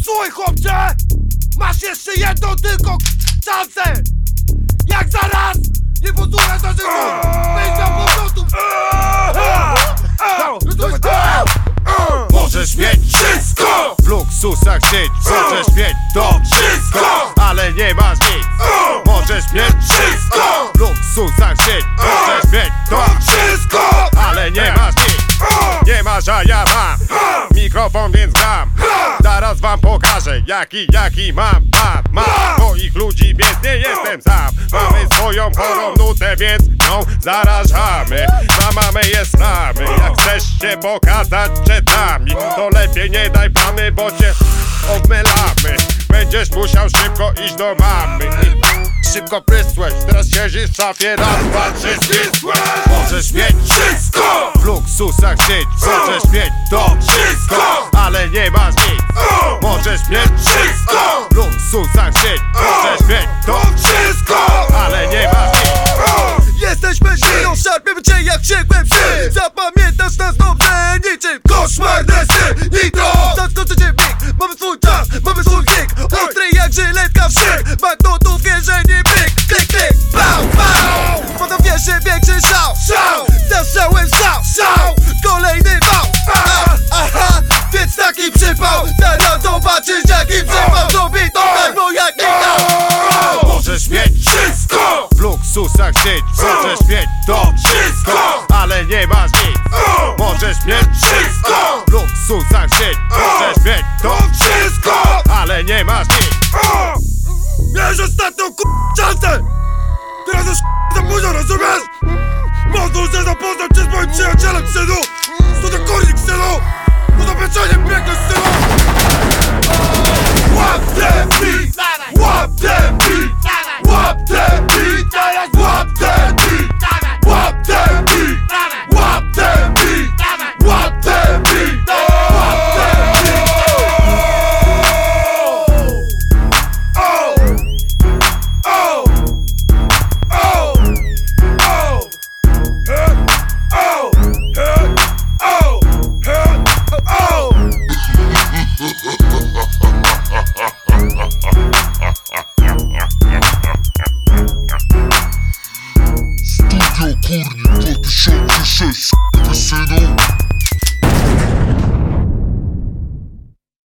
Posłuchaj chłopcze! Masz jeszcze jedną tylko szansę! Jak zaraz nie posłuchasz naszych słów, wejdź na powrotu! No! Możesz mieć wszystko W luksusach żyć Możesz mieć to wszystko Ale nie masz nic Możesz mieć wszystko W luksusach wam pokażę Jaki, jaki mam, mam, mam Moich ludzi, więc nie jestem sam. Mamy swoją chorą nutę, więc nią zarażamy. Zamamy je znamy. Jak chcesz się pokazać przed nami To lepiej nie daj plamy, bo cię obmylamy Będziesz musiał szybko iść do mamy Szybko prysłeś, teraz siedzisz w szafie Raz, dwa, trzy, Możesz mieć wszystko. W luksusach żyć Możesz mieć to wszystko Ale nie masz nic. Możesz mieć wszystko to wszystko. Ale nie masz nic, możesz mieć wszystko. W luksusach żyć, możesz mieć to wszystko. Ale nie masz nic Miałeś ostatnią szansę Teraz już za późno, rozumiesz? Mogą się zapoznać się z moim przyjacielem, synu. Co to kurnik, synu? Ubezpieczenie biegnę